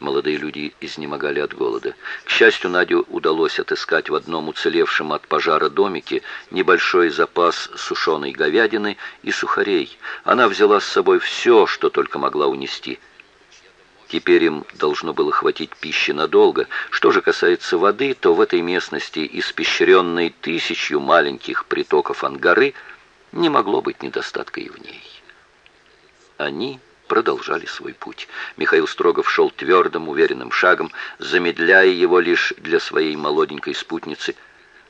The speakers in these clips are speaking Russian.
Молодые люди изнемогали от голода. К счастью, Надю удалось отыскать в одном уцелевшем от пожара домике небольшой запас сушеной говядины и сухарей. Она взяла с собой все, что только могла унести. Теперь им должно было хватить пищи надолго. Что же касается воды, то в этой местности, испещренной тысячью маленьких притоков Ангары, не могло быть недостатка и в ней. Они продолжали свой путь. Михаил Строгов шел твердым, уверенным шагом, замедляя его лишь для своей молоденькой спутницы.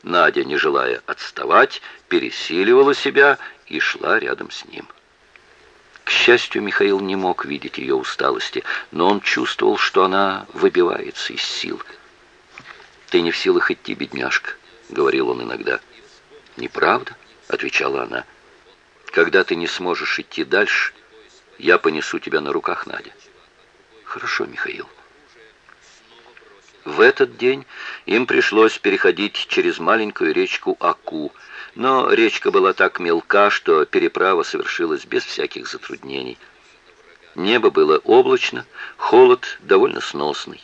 Надя, не желая отставать, пересиливала себя и шла рядом с ним. К счастью, Михаил не мог видеть ее усталости, но он чувствовал, что она выбивается из сил. «Ты не в силах идти, бедняжка», — говорил он иногда. «Неправда?» — отвечала она. «Когда ты не сможешь идти дальше, я понесу тебя на руках, Надя. Хорошо, Михаил. В этот день им пришлось переходить через маленькую речку Аку, но речка была так мелка, что переправа совершилась без всяких затруднений. Небо было облачно, холод довольно сносный.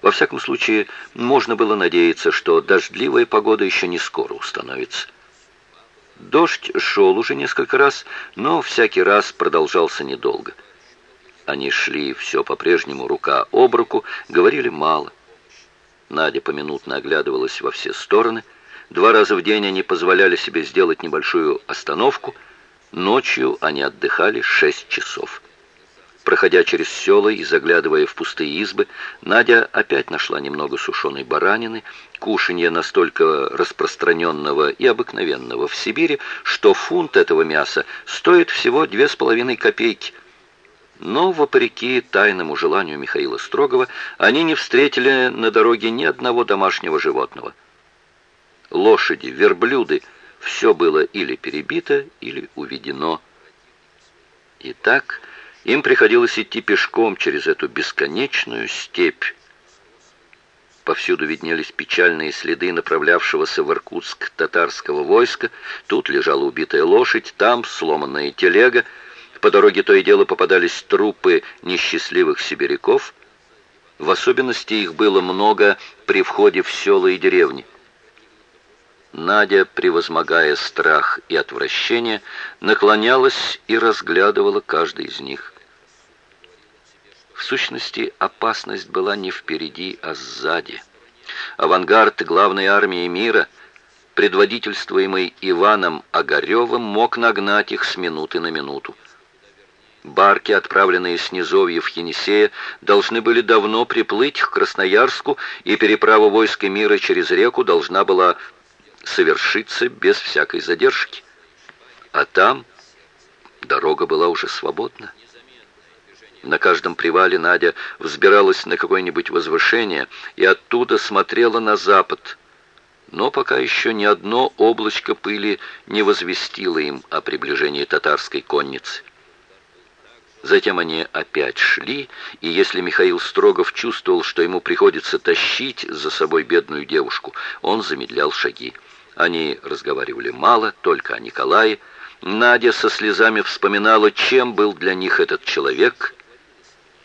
Во всяком случае, можно было надеяться, что дождливая погода еще не скоро установится. Дождь шел уже несколько раз, но всякий раз продолжался недолго. Они шли все по-прежнему рука об руку, говорили мало. Надя поминутно оглядывалась во все стороны. Два раза в день они позволяли себе сделать небольшую остановку. Ночью они отдыхали шесть часов. Проходя через села и заглядывая в пустые избы, Надя опять нашла немного сушеной баранины, кушанье настолько распространенного и обыкновенного в Сибири, что фунт этого мяса стоит всего две с половиной копейки. Но, вопреки тайному желанию Михаила Строгова, они не встретили на дороге ни одного домашнего животного. Лошади, верблюды — все было или перебито, или уведено. Итак, им приходилось идти пешком через эту бесконечную степь. Повсюду виднелись печальные следы направлявшегося в Иркутск татарского войска. Тут лежала убитая лошадь, там сломанная телега. По дороге то и дело попадались трупы несчастливых сибиряков. В особенности их было много при входе в села и деревни. Надя, превозмогая страх и отвращение, наклонялась и разглядывала каждый из них. В сущности, опасность была не впереди, а сзади. Авангард главной армии мира, предводительствуемый Иваном Огаревым, мог нагнать их с минуты на минуту. Барки, отправленные с низовьев Енисея, должны были давно приплыть к Красноярску, и переправа войска мира через реку должна была совершиться без всякой задержки. А там дорога была уже свободна. На каждом привале Надя взбиралась на какое-нибудь возвышение и оттуда смотрела на запад. Но пока еще ни одно облачко пыли не возвестило им о приближении татарской конницы. Затем они опять шли, и если Михаил Строгов чувствовал, что ему приходится тащить за собой бедную девушку, он замедлял шаги. Они разговаривали мало, только о Николае. Надя со слезами вспоминала, чем был для них этот человек,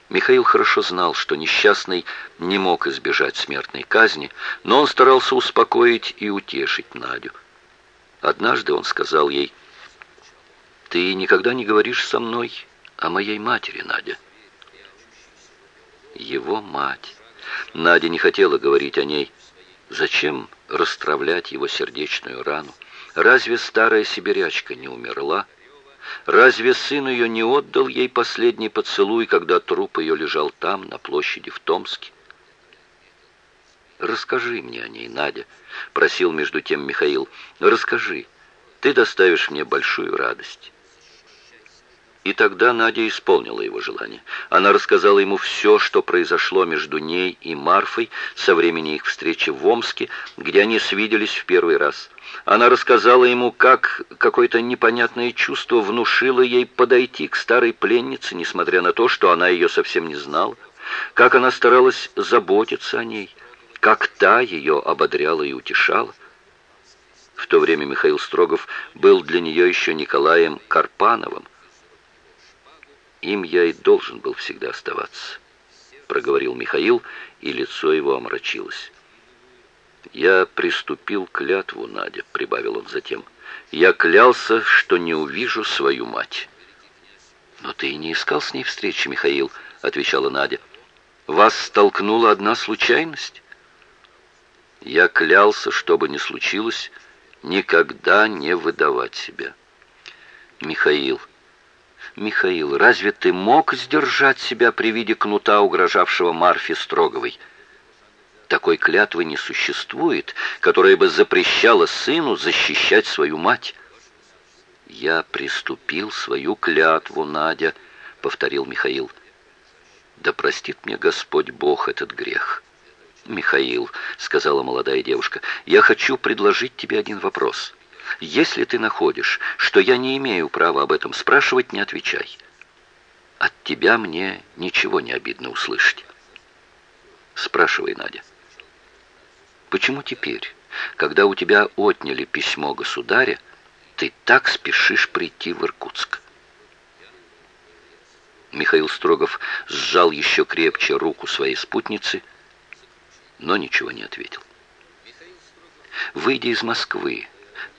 Михаил хорошо знал, что несчастный не мог избежать смертной казни, но он старался успокоить и утешить Надю. Однажды он сказал ей, «Ты никогда не говоришь со мной о моей матери, Надя». Его мать. Надя не хотела говорить о ней. Зачем расстравлять его сердечную рану? Разве старая сибирячка не умерла? Разве сын ее не отдал ей последний поцелуй, когда труп ее лежал там, на площади в Томске? «Расскажи мне о ней, Надя», — просил между тем Михаил. «Расскажи, ты доставишь мне большую радость». И тогда Надя исполнила его желание. Она рассказала ему все, что произошло между ней и Марфой со времени их встречи в Омске, где они свиделись в первый раз. Она рассказала ему, как какое-то непонятное чувство внушило ей подойти к старой пленнице, несмотря на то, что она ее совсем не знала, как она старалась заботиться о ней, как та ее ободряла и утешала. В то время Михаил Строгов был для нее еще Николаем Карпановым, им я и должен был всегда оставаться. проговорил Михаил, и лицо его омрачилось. «Я приступил клятву, Надя», — прибавил он затем. «Я клялся, что не увижу свою мать». «Но ты и не искал с ней встречи, Михаил», — отвечала Надя. «Вас столкнула одна случайность?» «Я клялся, что бы ни случилось, никогда не выдавать себя». «Михаил, Михаил, разве ты мог сдержать себя при виде кнута, угрожавшего Марфе Строговой?» Такой клятвы не существует, которая бы запрещала сыну защищать свою мать. «Я приступил свою клятву, Надя», — повторил Михаил. «Да простит мне Господь Бог этот грех». «Михаил», — сказала молодая девушка, — «я хочу предложить тебе один вопрос. Если ты находишь, что я не имею права об этом спрашивать, не отвечай. От тебя мне ничего не обидно услышать». «Спрашивай, Надя». «Почему теперь, когда у тебя отняли письмо государя, ты так спешишь прийти в Иркутск?» Михаил Строгов сжал еще крепче руку своей спутницы, но ничего не ответил. «Выйдя из Москвы,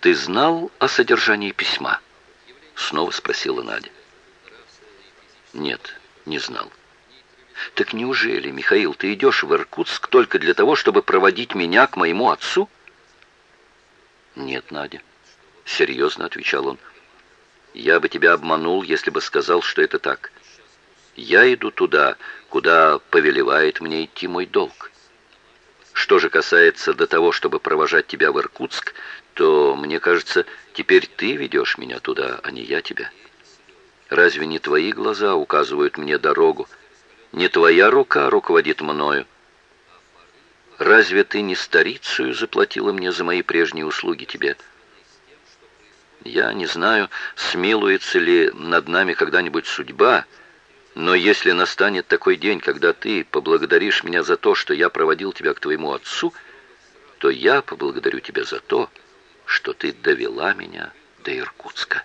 ты знал о содержании письма?» Снова спросила Надя. «Нет, не знал». «Так неужели, Михаил, ты идешь в Иркутск только для того, чтобы проводить меня к моему отцу?» «Нет, Надя», — серьезно отвечал он. «Я бы тебя обманул, если бы сказал, что это так. Я иду туда, куда повелевает мне идти мой долг. Что же касается до того, чтобы провожать тебя в Иркутск, то, мне кажется, теперь ты ведешь меня туда, а не я тебя. Разве не твои глаза указывают мне дорогу? Не твоя рука руководит мною? Разве ты не старицею заплатила мне за мои прежние услуги тебе?» Я не знаю, смилуется ли над нами когда-нибудь судьба, но если настанет такой день, когда ты поблагодаришь меня за то, что я проводил тебя к твоему отцу, то я поблагодарю тебя за то, что ты довела меня до Иркутска.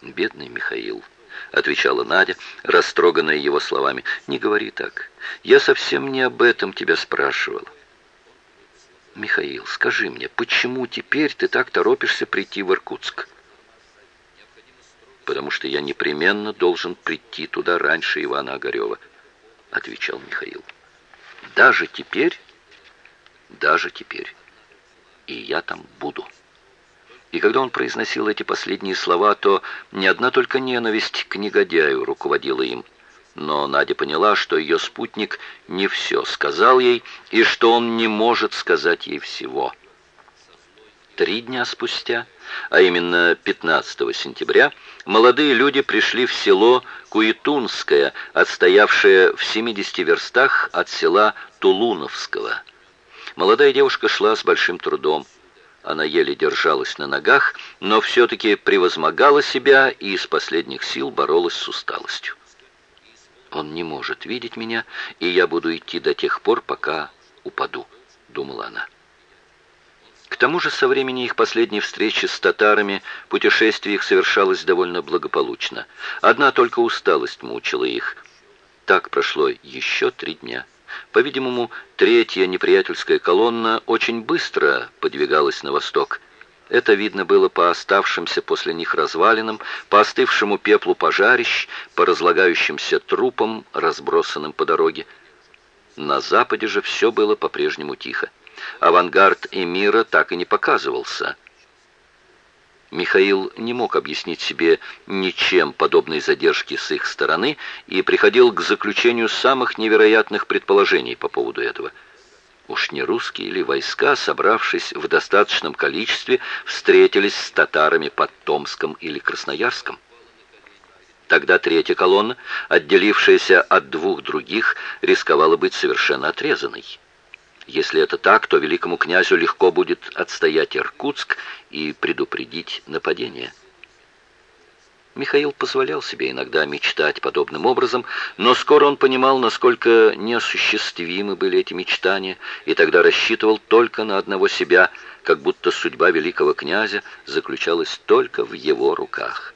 Бедный Михаил, отвечала Надя, растроганная его словами. Не говори так. Я совсем не об этом тебя спрашивала. Михаил, скажи мне, почему теперь ты так торопишься прийти в Иркутск? Потому что я непременно должен прийти туда раньше Ивана Огарева», — отвечал Михаил. «Даже теперь? Даже теперь. И я там буду». И когда он произносил эти последние слова, то не одна только ненависть к негодяю руководила им. Но Надя поняла, что ее спутник не все сказал ей, и что он не может сказать ей всего. Три дня спустя, а именно 15 сентября, молодые люди пришли в село Куетунское, отстоявшее в 70 верстах от села Тулуновского. Молодая девушка шла с большим трудом. Она еле держалась на ногах, но все-таки превозмогала себя и из последних сил боролась с усталостью. «Он не может видеть меня, и я буду идти до тех пор, пока упаду», — думала она. К тому же со времени их последней встречи с татарами путешествие их совершалось довольно благополучно. Одна только усталость мучила их. Так прошло еще три дня. По-видимому, третья неприятельская колонна очень быстро подвигалась на восток. Это видно было по оставшимся после них развалинам, по остывшему пеплу пожарищ, по разлагающимся трупам, разбросанным по дороге. На западе же все было по-прежнему тихо авангард эмира так и не показывался. Михаил не мог объяснить себе ничем подобной задержки с их стороны и приходил к заключению самых невероятных предположений по поводу этого. Уж не русские ли войска, собравшись в достаточном количестве, встретились с татарами под Томском или Красноярском? Тогда третья колонна, отделившаяся от двух других, рисковала быть совершенно отрезанной. Если это так, то великому князю легко будет отстоять Иркутск и предупредить нападение. Михаил позволял себе иногда мечтать подобным образом, но скоро он понимал, насколько неосуществимы были эти мечтания, и тогда рассчитывал только на одного себя, как будто судьба великого князя заключалась только в его руках.